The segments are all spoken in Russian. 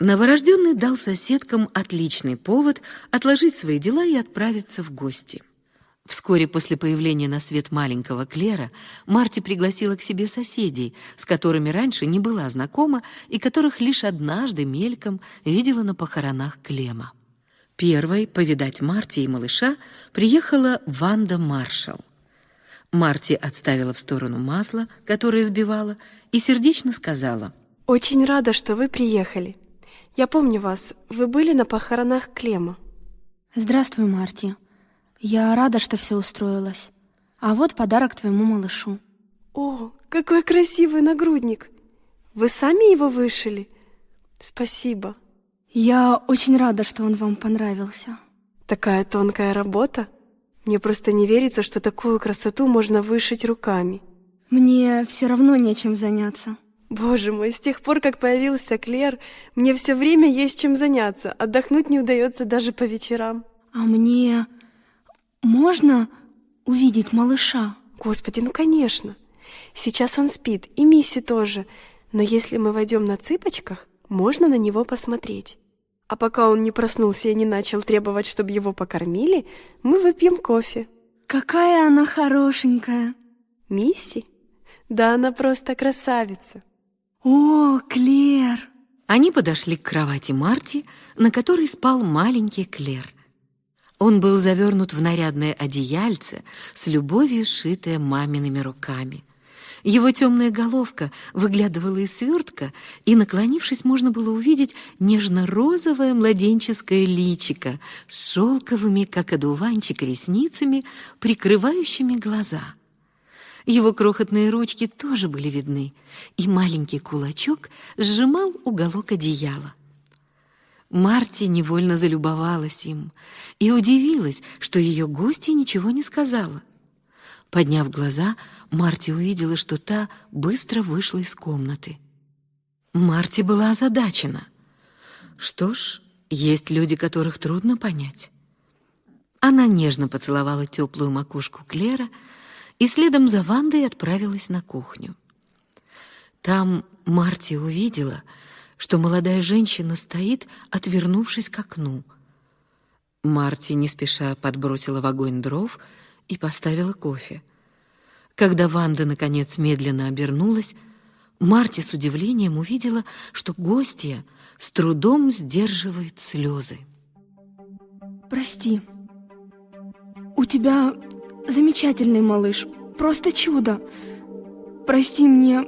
Новорожденный дал соседкам отличный повод отложить свои дела и отправиться в гости. Вскоре после появления на свет маленького Клера Марти пригласила к себе соседей, с которыми раньше не была знакома и которых лишь однажды мельком видела на похоронах Клема. Первой повидать Марти и малыша приехала Ванда Маршалл. Марти отставила в сторону масло, которое сбивала, и сердечно сказала. «Очень рада, что вы приехали. Я помню вас. Вы были на похоронах Клема». «Здравствуй, Марти. Я рада, что все устроилось. А вот подарок твоему малышу». «О, какой красивый нагрудник! Вы сами его вышили? Спасибо». «Я очень рада, что он вам понравился». «Такая тонкая работа?» Мне просто не верится, что такую красоту можно вышить руками. Мне все равно нечем заняться. Боже мой, с тех пор, как появился Клер, мне все время есть чем заняться. Отдохнуть не удается даже по вечерам. А мне можно увидеть малыша? Господи, ну конечно. Сейчас он спит, и Мисси тоже. Но если мы войдем на цыпочках, можно на него посмотреть. А пока он не проснулся и не начал требовать, чтобы его покормили, мы выпьем кофе. Какая она хорошенькая. Мисси? Да она просто красавица. О, Клер! Они подошли к кровати Марти, на которой спал маленький Клер. Он был завернут в нарядное одеяльце, с любовью сшитое мамиными руками. Его темная головка выглядывала из свертка, и, наклонившись, можно было увидеть нежно-розовое младенческое личико с шелковыми, как одуванчик, ресницами, прикрывающими глаза. Его крохотные ручки тоже были видны, и маленький кулачок сжимал уголок одеяла. Марти невольно залюбовалась им и удивилась, что ее гостья ничего не сказала. Подняв глаза, Марти увидела, что та быстро вышла из комнаты. Марти была озадачена. Что ж, есть люди, которых трудно понять. Она нежно поцеловала теплую макушку Клера и следом за Вандой отправилась на кухню. Там Марти увидела, что молодая женщина стоит, отвернувшись к окну. Марти не спеша подбросила в огонь дров и поставила кофе. Когда Ванда, наконец, медленно обернулась, Марти с удивлением увидела, что гостья с трудом сдерживает слезы. «Прости, у тебя замечательный малыш, просто чудо. Прости мне,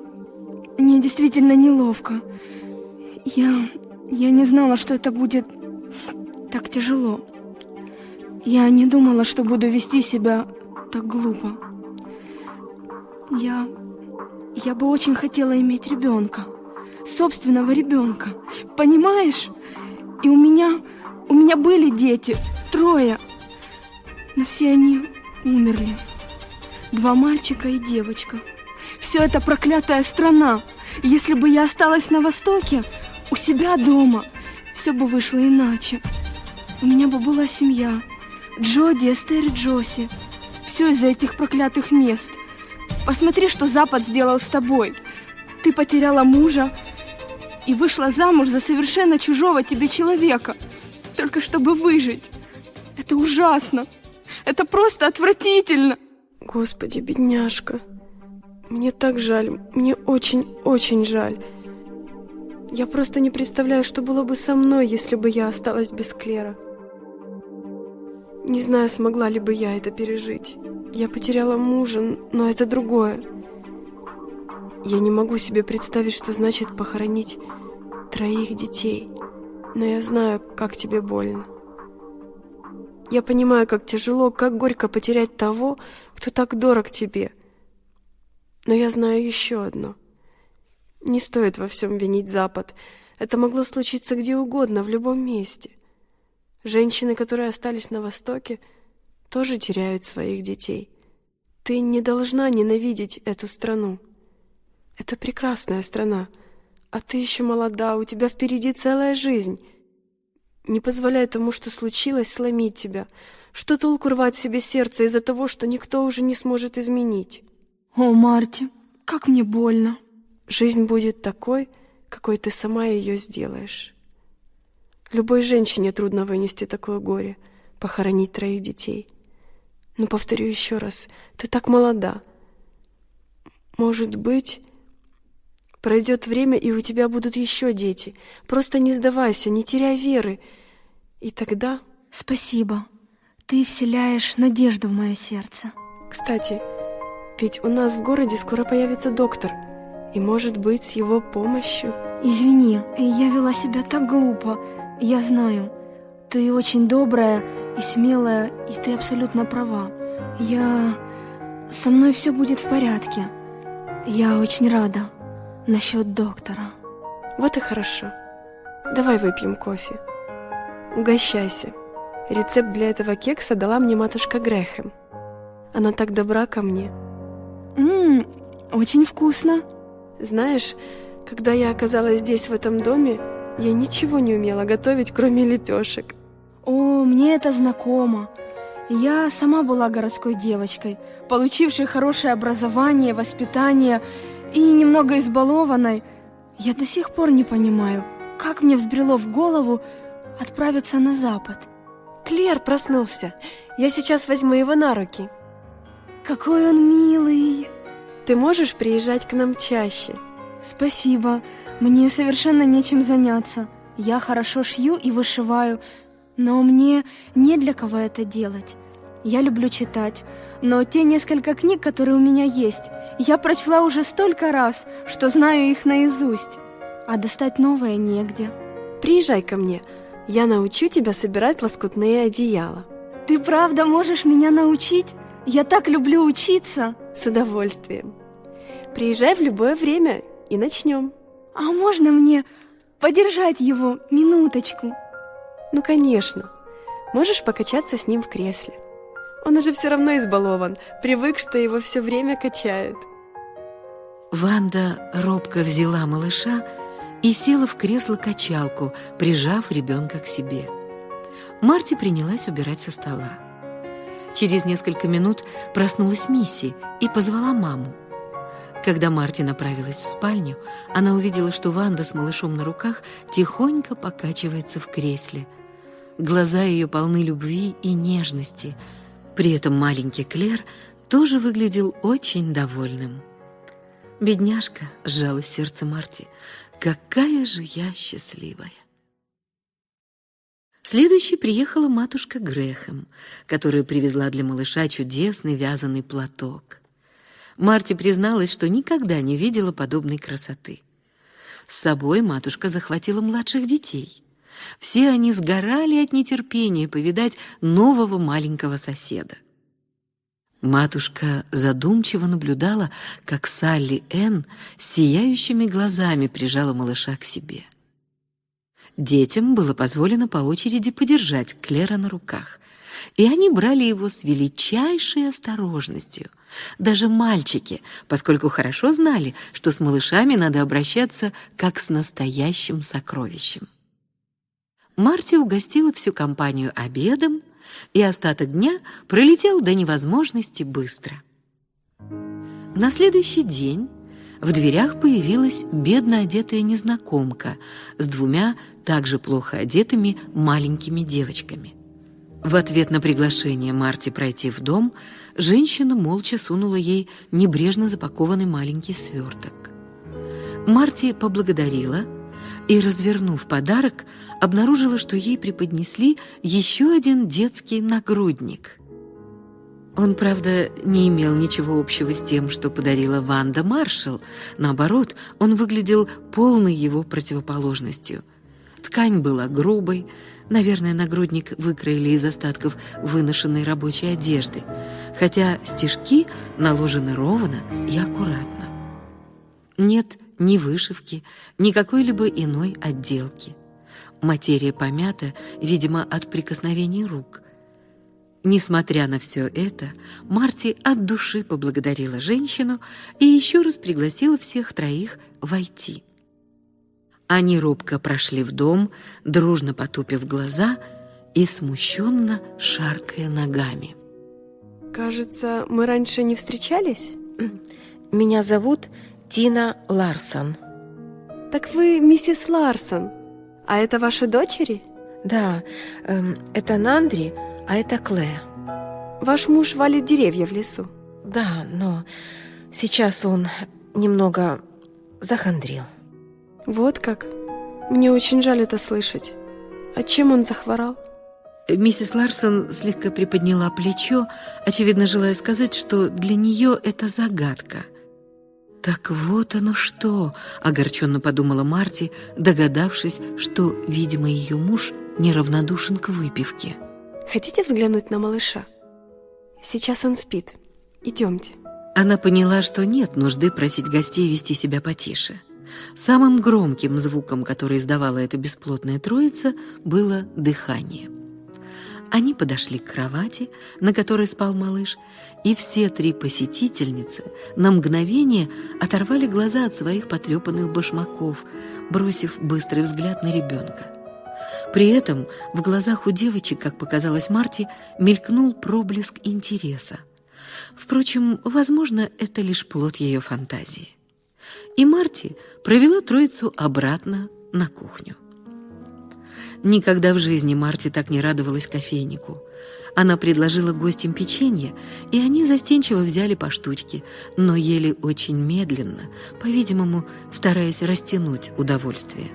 мне действительно неловко. Я, я не знала, что это будет так тяжело. Я не думала, что буду вести себя так глупо. Я... я бы очень хотела иметь ребенка. Собственного ребенка. Понимаешь? И у меня... у меня были дети. Трое. Но все они умерли. Два мальчика и девочка. Все это проклятая страна. Если бы я осталась на Востоке, у себя дома, все бы вышло иначе. У меня бы была семья. Джоди, Эстер и Джоси. Все из-за этих проклятых мест. Посмотри, что Запад сделал с тобой. Ты потеряла мужа и вышла замуж за совершенно чужого тебе человека, только чтобы выжить. Это ужасно. Это просто отвратительно. Господи, бедняжка. Мне так жаль. Мне очень-очень жаль. Я просто не представляю, что было бы со мной, если бы я осталась без Клера. Не знаю, смогла ли бы я это пережить. Я потеряла мужа, но это другое. Я не могу себе представить, что значит похоронить троих детей. Но я знаю, как тебе больно. Я понимаю, как тяжело, как горько потерять того, кто так дорог тебе. Но я знаю еще одно. Не стоит во всем винить Запад. Это могло случиться где угодно, в любом месте. Женщины, которые остались на Востоке, тоже теряют своих детей. Ты не должна ненавидеть эту страну. Это прекрасная страна, а ты еще молода, у тебя впереди целая жизнь. Не позволяй тому, что случилось, сломить тебя. Что толку рвать себе сердце из-за того, что никто уже не сможет изменить? О, Марти, как мне больно. Жизнь будет такой, какой ты сама ее сделаешь. Любой женщине трудно вынести такое горе, похоронить троих детей. Но повторю еще раз, ты так молода. Может быть, пройдет время, и у тебя будут еще дети. Просто не сдавайся, не теряй веры. И тогда... Спасибо. Ты вселяешь надежду в мое сердце. Кстати, ведь у нас в городе скоро появится доктор. И, может быть, с его помощью... Извини, я вела себя так глупо. Я знаю, ты очень добрая и смелая, и ты абсолютно права. Я... Со мной все будет в порядке. Я очень рада насчет доктора. Вот и хорошо. Давай выпьем кофе. Угощайся. Рецепт для этого кекса дала мне матушка Грэхэм. Она так добра ко мне. Ммм, очень вкусно. Знаешь, когда я оказалась здесь, в этом доме, я ничего не умела готовить, кроме лепешек. О, мне это знакомо. Я сама была городской девочкой, получившей хорошее образование, воспитание и немного избалованной. Я до сих пор не понимаю, как мне взбрело в голову отправиться на запад. Клер проснулся. Я сейчас возьму его на руки. Какой он милый. Ты можешь приезжать к нам чаще? Спасибо. Мне совершенно нечем заняться. Я хорошо шью и вышиваю, но мне не для кого это делать. Я люблю читать, но те несколько книг, которые у меня есть, я прочла уже столько раз, что знаю их наизусть, а достать новое негде. Приезжай ко мне, я научу тебя собирать лоскутные одеяла. Ты правда можешь меня научить? Я так люблю учиться. С удовольствием. Приезжай в любое время и начнем. А можно мне подержать его минуточку? Ну, конечно. Можешь покачаться с ним в кресле. Он уже все равно избалован, привык, что его все время качают. Ванда робко взяла малыша и села в кресло-качалку, прижав ребенка к себе. Марти принялась убирать со стола. Через несколько минут проснулась Мисси и позвала маму. Когда Марти направилась в спальню, она увидела, что Ванда с малышом на руках тихонько покачивается в кресле. Глаза ее полны любви и нежности. При этом маленький Клер тоже выглядел очень довольным. «Бедняжка», — сжалось сердце Марти, — «какая же я счастливая!» Следующей приехала матушка Грехем, которая привезла для малыша чудесный вязаный платок. Марти призналась, что никогда не видела подобной красоты. С собой матушка захватила младших детей. Все они сгорали от нетерпения повидать нового маленького соседа. Матушка задумчиво наблюдала, как Салли Энн сияющими глазами прижала малыша к себе. Детям было позволено по очереди подержать Клера на руках, и они брали его с величайшей осторожностью. Даже мальчики, поскольку хорошо знали, что с малышами надо обращаться как с настоящим сокровищем. Марти угостила всю компанию обедом, и остаток дня пролетел до невозможности быстро. На следующий день в дверях появилась бедно одетая незнакомка с двумя также плохо одетыми маленькими девочками. В ответ на приглашение Марти пройти в дом, женщина молча сунула ей небрежно запакованный маленький сверток. Марти поблагодарила и, развернув подарок, обнаружила, что ей преподнесли еще один детский нагрудник – он, правда, не имел ничего общего с тем, что подарила Ванда Маршалл. Наоборот, он выглядел полной его противоположностью. Ткань была грубой, наверное, нагрудник выкроили из остатков выношенной рабочей одежды, хотя стежки наложены ровно и аккуратно. Нет ни вышивки, ни какой-либо иной отделки. Материя помята, видимо, от прикосновений рук – Несмотря на все это, Марти от души поблагодарила женщину и еще раз пригласила всех троих войти. Они робко прошли в дом, дружно потупив глаза и смущенно шаркая ногами. Кажется, мы раньше не встречались? Меня зовут Тина Ларсон. Так вы миссис Ларсон. А это ваши дочери? Да, эм, это Нандри, а это Клея. Ваш муж валит деревья в лесу. Да, но сейчас он немного захандрил. Вот как. Мне очень жаль это слышать. А чем он захворал? Миссис Ларсон слегка приподняла плечо, очевидно желая сказать, что для нее это загадка. «Так вот оно что!» — огорченно подумала Марти, догадавшись, что, видимо, ее муж неравнодушен к выпивке. Хотите взглянуть на малыша? Сейчас он спит. Идемте. Она поняла, что нет нужды просить гостей вести себя потише. Самым громким звуком, который издавала эта бесплотная троица, было дыхание. Они подошли к кровати, на которой спал малыш, и все три посетительницы на мгновение оторвали глаза от своих потрепанных башмаков, бросив быстрый взгляд на ребенка. При этом в глазах у девочек, как показалось Марти, мелькнул проблеск интереса. Впрочем, возможно, это лишь плод ее фантазии. И Марти провела троицу обратно на кухню. Никогда в жизни Марти так не радовалась кофейнику. Она предложила гостям печенье, и они застенчиво взяли по штучке, но ели очень медленно, по-видимому, стараясь растянуть удовольствие.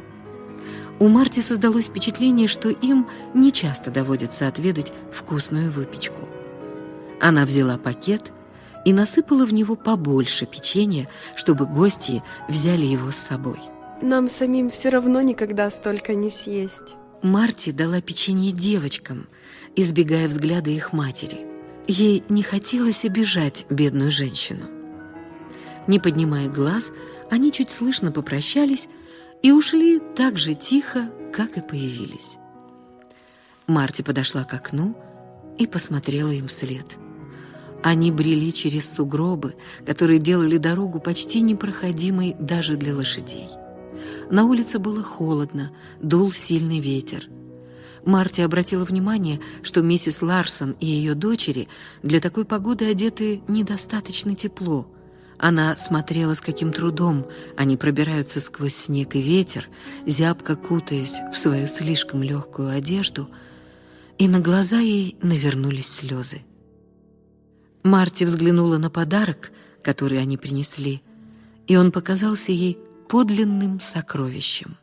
У Марти создалось впечатление, что им нечасто доводится отведать вкусную выпечку. Она взяла пакет и насыпала в него побольше печенья, чтобы гости взяли его с собой. Нам самим все равно никогда столько не съесть. Марти дала печенье девочкам, избегая взгляда их матери. Ей не хотелось обижать бедную женщину. Не поднимая глаз, они чуть слышно попрощались и ушли так же тихо, как и появились. Марти подошла к окну и посмотрела им вслед. Они брели через сугробы, которые делали дорогу почти непроходимой даже для лошадей. На улице было холодно, дул сильный ветер. Марти обратила внимание, что миссис Ларсон и ее дочери для такой погоды одеты недостаточно тепло – она смотрела, с каким трудом они пробираются сквозь снег и ветер, зябко кутаясь в свою слишком легкую одежду, и на глаза ей навернулись слезы. Марти взглянула на подарок, который они принесли, и он показался ей подлинным сокровищем.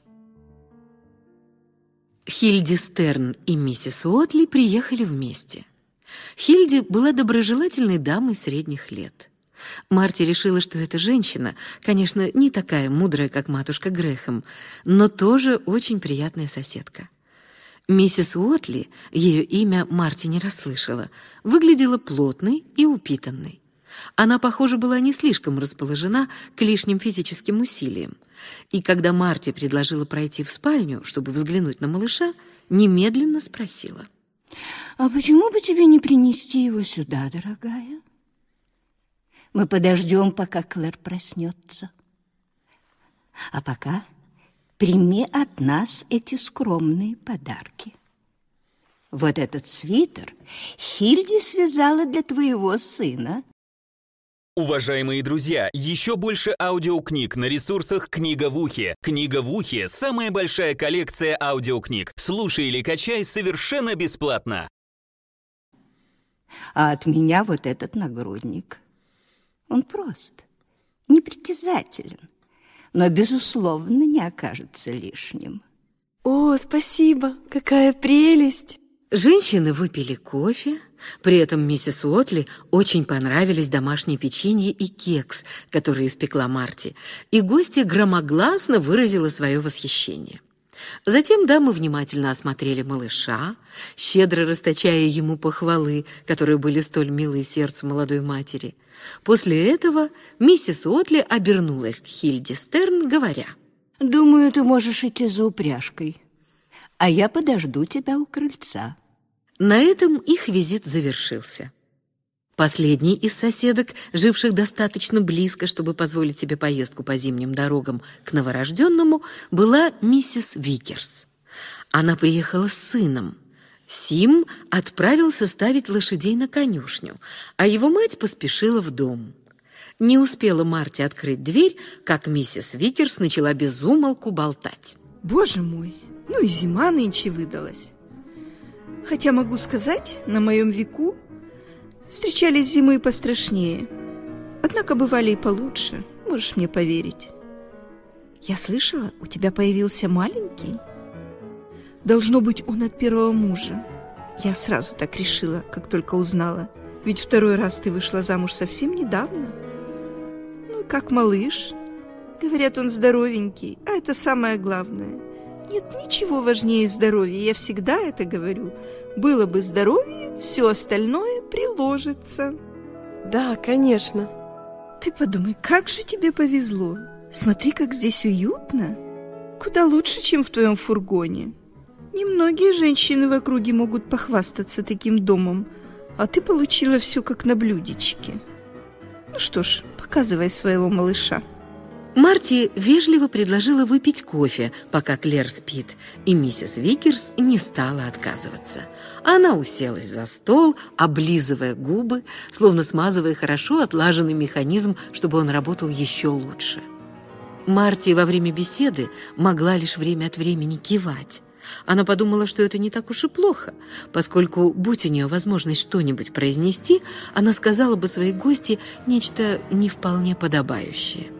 Хильди Стерн и миссис Уотли приехали вместе. Хильди была доброжелательной дамой средних лет – Марти решила, что эта женщина, конечно, не такая мудрая, как матушка Грехом, но тоже очень приятная соседка. Миссис Уотли, ее имя Марти не расслышала, выглядела плотной и упитанной. Она, похоже, была не слишком расположена к лишним физическим усилиям. И когда Марти предложила пройти в спальню, чтобы взглянуть на малыша, немедленно спросила. «А почему бы тебе не принести его сюда, дорогая?» Мы подождем, пока Клэр проснется. А пока прими от нас эти скромные подарки. Вот этот свитер Хильди связала для твоего сына. Уважаемые друзья, еще больше аудиокниг на ресурсах «Книга в ухе». «Книга в ухе» — самая большая коллекция аудиокниг. Слушай или качай совершенно бесплатно. А от меня вот этот нагрудник. Он прост, непритязателен, но, безусловно, не окажется лишним. О, спасибо! Какая прелесть! Женщины выпили кофе, при этом миссис Уотли очень понравились домашние печенье и кекс, которые испекла Марти, и гостья громогласно выразила свое восхищение. Затем дамы внимательно осмотрели малыша, щедро расточая ему похвалы, которые были столь милы сердцу молодой матери. После этого миссис Отли обернулась к Хильде Стерн, говоря, «Думаю, ты можешь идти за упряжкой, а я подожду тебя у крыльца». На этом их визит завершился. Последней из соседок, живших достаточно близко, чтобы позволить себе поездку по зимним дорогам к новорожденному, была миссис Викерс. Она приехала с сыном. Сим отправился ставить лошадей на конюшню, а его мать поспешила в дом. Не успела Марти открыть дверь, как миссис Викерс начала безумолку болтать. Боже мой, ну и зима нынче выдалась. Хотя могу сказать, на моем веку встречались зимы пострашнее. Однако бывали и получше, можешь мне поверить. Я слышала, у тебя появился маленький. Должно быть, он от первого мужа. Я сразу так решила, как только узнала. Ведь второй раз ты вышла замуж совсем недавно. Ну, как малыш. Говорят, он здоровенький, а это самое главное. Нет ничего важнее здоровья, я всегда это говорю. Было бы здоровье, все остальное приложится. Да, конечно. Ты подумай, как же тебе повезло. Смотри, как здесь уютно. Куда лучше, чем в твоем фургоне. Немногие женщины в округе могут похвастаться таким домом, а ты получила все как на блюдечке. Ну что ж, показывай своего малыша. Марти вежливо предложила выпить кофе, пока Клер спит, и миссис Викерс не стала отказываться. Она уселась за стол, облизывая губы, словно смазывая хорошо отлаженный механизм, чтобы он работал еще лучше. Марти во время беседы могла лишь время от времени кивать. Она подумала, что это не так уж и плохо, поскольку, будь у нее возможность что-нибудь произнести, она сказала бы своей гостье нечто не вполне подобающее.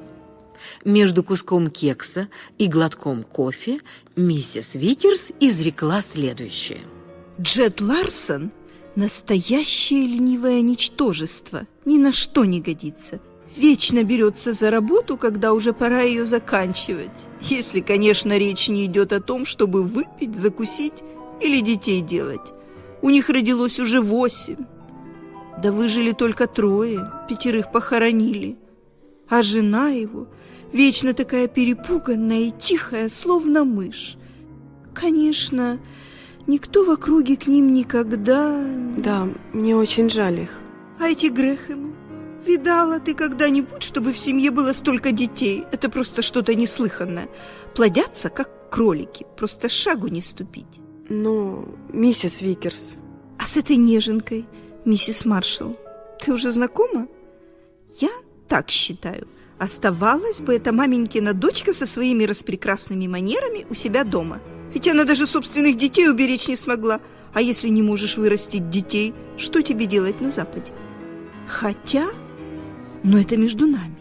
Между куском кекса и глотком кофе миссис Викерс изрекла следующее. Джет Ларсон – настоящее ленивое ничтожество, ни на что не годится. Вечно берется за работу, когда уже пора ее заканчивать. Если, конечно, речь не идет о том, чтобы выпить, закусить или детей делать. У них родилось уже восемь. Да выжили только трое, пятерых похоронили. А жена его – вечно такая перепуганная и тихая, словно мышь. Конечно, никто в округе к ним никогда... Да, мне очень жаль их. А эти Грэхэмы? Видала ты когда-нибудь, чтобы в семье было столько детей? Это просто что-то неслыханное. Плодятся, как кролики, просто шагу не ступить. Ну, миссис Викерс. А с этой неженкой, миссис Маршалл, ты уже знакома? Я так считаю. Оставалась бы эта маменькина дочка со своими распрекрасными манерами у себя дома. Ведь она даже собственных детей уберечь не смогла. А если не можешь вырастить детей, что тебе делать на Западе? Хотя, но это между нами.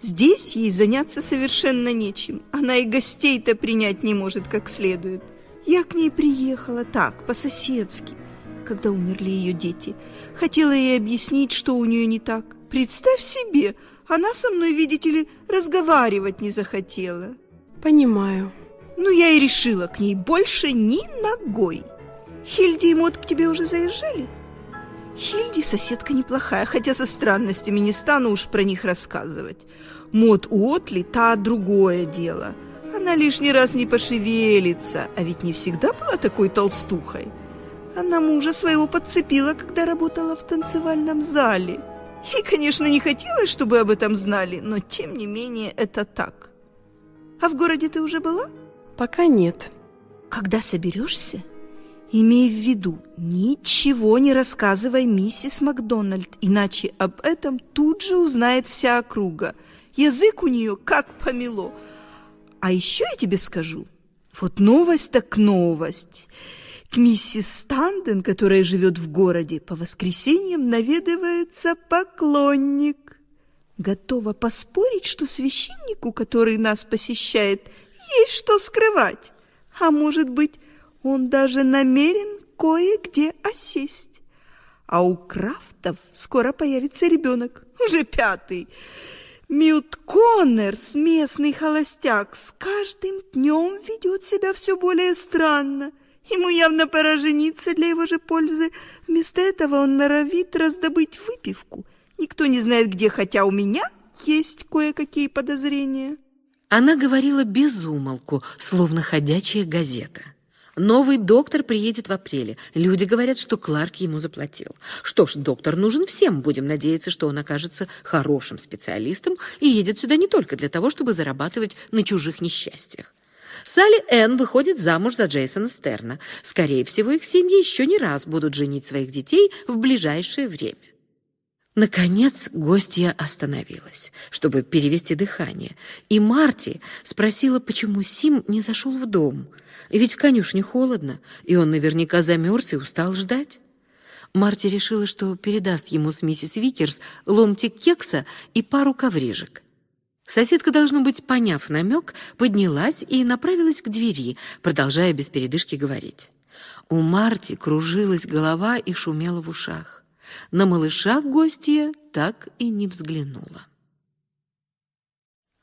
Здесь ей заняться совершенно нечем. Она и гостей-то принять не может как следует. Я к ней приехала так, по-соседски, когда умерли ее дети. Хотела ей объяснить, что у нее не так. Представь себе, она со мной, видите ли, разговаривать не захотела. Понимаю. Ну, я и решила к ней больше ни ногой. Хильди и Мот к тебе уже заезжали? Хильди соседка неплохая, хотя со странностями не стану уж про них рассказывать. Мот Уотли – та другое дело. Она лишний раз не пошевелится, а ведь не всегда была такой толстухой. Она мужа своего подцепила, когда работала в танцевальном зале – Ей, конечно, не хотелось, чтобы об этом знали, но тем не менее это так. А в городе ты уже была? Пока нет. Когда соберешься, имей в виду, ничего не рассказывай миссис Макдональд, иначе об этом тут же узнает вся округа. Язык у нее как помело. А еще я тебе скажу, вот новость так новость. К миссис Станден, которая живет в городе, по воскресеньям наведывается поклонник. Готова поспорить, что священнику, который нас посещает, есть что скрывать. А может быть, он даже намерен кое-где осесть. А у Крафтов скоро появится ребенок, уже пятый. Милт Коннерс, местный холостяк, с каждым днем ведет себя все более странно – Ему явно пора жениться для его же пользы. Вместо этого он норовит раздобыть выпивку. Никто не знает где, хотя у меня есть кое-какие подозрения. Она говорила без умолку, словно ходячая газета. Новый доктор приедет в апреле. Люди говорят, что Кларк ему заплатил. Что ж, доктор нужен всем. Будем надеяться, что он окажется хорошим специалистом и едет сюда не только для того, чтобы зарабатывать на чужих несчастьях. Салли Энн выходит замуж за Джейсона Стерна. Скорее всего, их семьи еще не раз будут женить своих детей в ближайшее время. Наконец гостья остановилась, чтобы перевести дыхание, и Марти спросила, почему Сим не зашел в дом. Ведь в конюшне холодно, и он наверняка замерз и устал ждать. Марти решила, что передаст ему с миссис Викерс ломтик кекса и пару коврижек. Соседка, должно быть, поняв намек, поднялась и направилась к двери, продолжая без передышки говорить. У Марти кружилась голова и шумела в ушах. На малыша гостья так и не взглянула.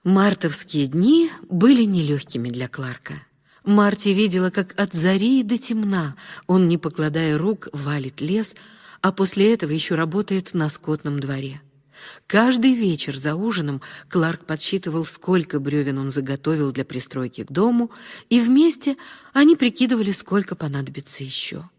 Мартовские дни были нелегкими для Кларка. Марти видела, как от зари до темна он, не покладая рук, валит лес, а после этого еще работает на скотном дворе. Каждый вечер за ужином Кларк подсчитывал, сколько бревен он заготовил для пристройки к дому, и вместе они прикидывали, сколько понадобится еще.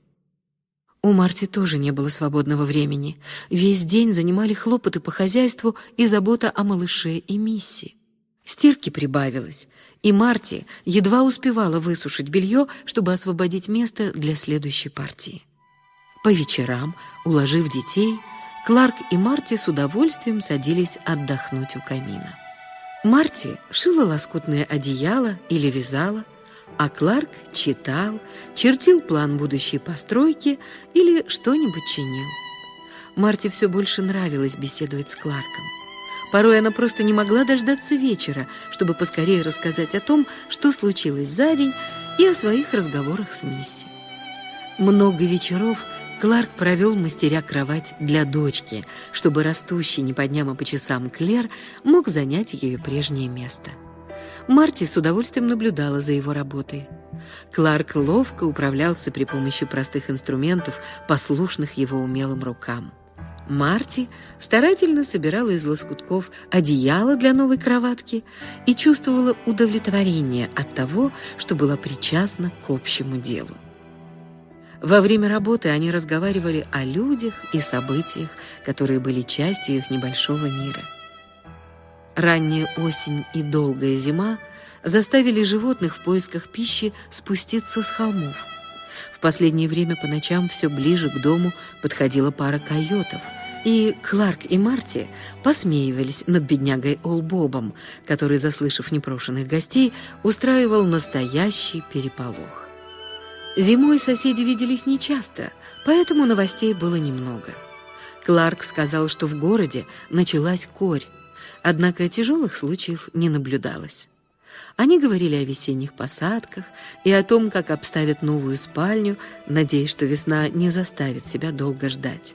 У Марти тоже не было свободного времени. Весь день занимали хлопоты по хозяйству и забота о малыше и Мисси. Стирки прибавилось, и Марти едва успевала высушить белье, чтобы освободить место для следующей партии. По вечерам, уложив детей, Кларк и Марти с удовольствием садились отдохнуть у камина. Марти шила лоскутное одеяло или вязала, а Кларк читал, чертил план будущей постройки или что-нибудь чинил. Марте все больше нравилось беседовать с Кларком. Порой она просто не могла дождаться вечера, чтобы поскорее рассказать о том, что случилось за день, и о своих разговорах с Мисси. Много вечеров Кларк провел мастеря кровать для дочки, чтобы растущий не по дням, а по часам Клер мог занять ее прежнее место. Марти с удовольствием наблюдала за его работой. Кларк ловко управлялся при помощи простых инструментов, послушных его умелым рукам. Марти старательно собирала из лоскутков одеяло для новой кроватки и чувствовала удовлетворение от того, что была причастна к общему делу. Во время работы они разговаривали о людях и событиях, которые были частью их небольшого мира. Ранняя осень и долгая зима заставили животных в поисках пищи спуститься с холмов. В последнее время по ночам все ближе к дому подходила пара койотов, и Кларк и Марти посмеивались над беднягой Олбобом, который, заслышав непрошенных гостей, устраивал настоящий переполох. Зимой соседи виделись нечасто, поэтому новостей было немного. Кларк сказал, что в городе началась корь, Однако тяжелых случаев не наблюдалось. Они говорили о весенних посадках и о том, как обставят новую спальню, надеясь, что весна не заставит себя долго ждать.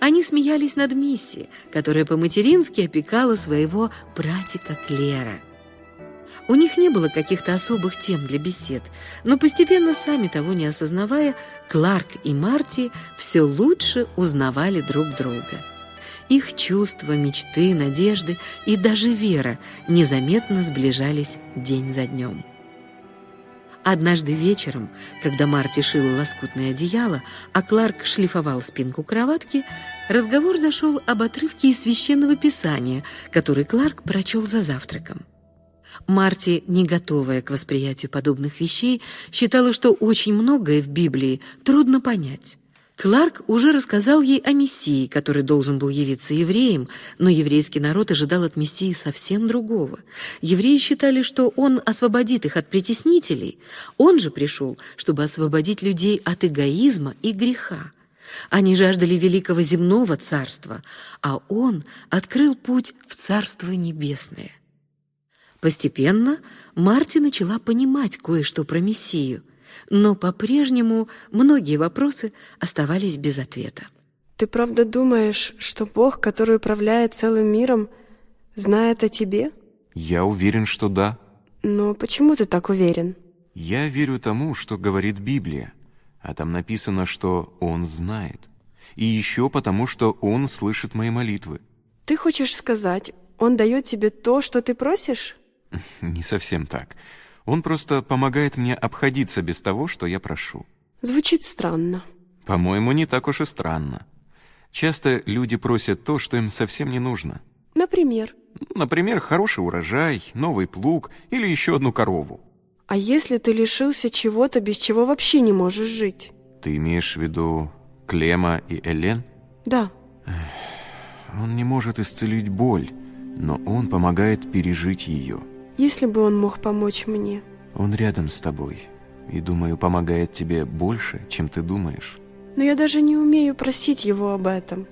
Они смеялись над Мисси, которая по-матерински опекала своего братика Клера. У них не было каких-то особых тем для бесед, но постепенно, сами того не осознавая, Кларк и Марти все лучше узнавали друг друга. Их чувства, мечты, надежды и даже вера незаметно сближались день за днем. Однажды вечером, когда Марти шила лоскутное одеяло, а Кларк шлифовал спинку кроватки, разговор зашел об отрывке из священного писания, который Кларк прочел за завтраком. Марти, не готовая к восприятию подобных вещей, считала, что очень многое в Библии трудно понять. Кларк уже рассказал ей о Мессии, который должен был явиться евреям, но еврейский народ ожидал от Мессии совсем другого. Евреи считали, что он освободит их от притеснителей. Он же пришел, чтобы освободить людей от эгоизма и греха. Они жаждали великого земного царства, а он открыл путь в Царство Небесное. Постепенно Марти начала понимать кое-что про Мессию – но по-прежнему многие вопросы оставались без ответа. Ты правда думаешь, что Бог, который управляет целым миром, знает о тебе? Я уверен, что да. Но почему ты так уверен? Я верю тому, что говорит Библия, а там написано, что Он знает. И еще потому, что Он слышит мои молитвы. Ты хочешь сказать, Он дает тебе то, что ты просишь? Не совсем так. Он просто помогает мне обходиться без того, что я прошу. Звучит странно. По-моему, не так уж и странно. Часто люди просят то, что им совсем не нужно. Например? Например, хороший урожай, новый плуг или еще одну корову. А если ты лишился чего-то, без чего вообще не можешь жить? Ты имеешь в виду Клема и Элен? Да. Он не может исцелить боль, но он помогает пережить ее. Если бы он мог помочь мне. Он рядом с тобой и, думаю, помогает тебе больше, чем ты думаешь. Но я даже не умею просить его об этом.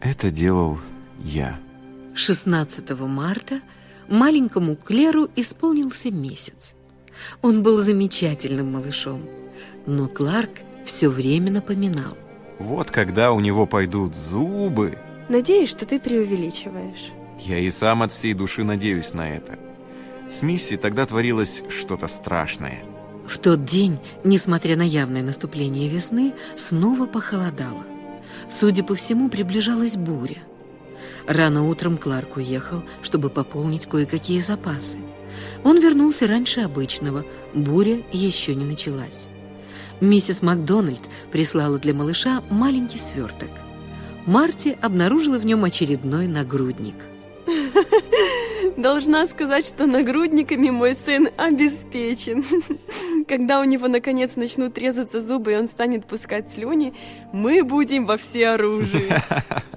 Это делал я. 16 марта маленькому Клеру исполнился месяц. Он был замечательным малышом, но Кларк все время напоминал. Вот когда у него пойдут зубы... Надеюсь, что ты преувеличиваешь. Я и сам от всей души надеюсь на это. С Мисси тогда творилось что-то страшное. В тот день, несмотря на явное наступление весны, снова похолодало. Судя по всему, приближалась буря. Рано утром Кларк уехал, чтобы пополнить кое-какие запасы. Он вернулся раньше обычного, буря еще не началась. Миссис Макдональд прислала для малыша маленький сверток. Марти обнаружила в нем очередной нагрудник. Должна сказать, что нагрудниками мой сын обеспечен. Когда у него наконец начнут резаться зубы и он станет пускать слюни, мы будем во всеоружии.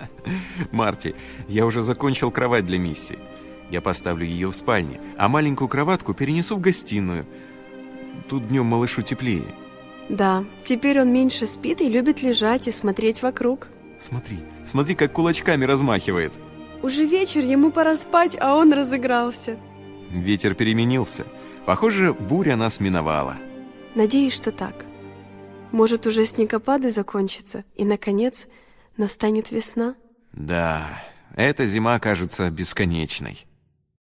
Марти, я уже закончил кровать для Мисси. Я поставлю ее в спальне, а маленькую кроватку перенесу в гостиную. Тут днем малышу теплее. Да, теперь он меньше спит и любит лежать и смотреть вокруг. Смотри, смотри, как кулачками размахивает. Уже вечер, ему пора спать, а он разыгрался. Ветер переменился. Похоже, буря нас миновала. Надеюсь, что так. Может, уже снегопады закончатся, и, наконец, настанет весна? Да, эта зима кажется бесконечной.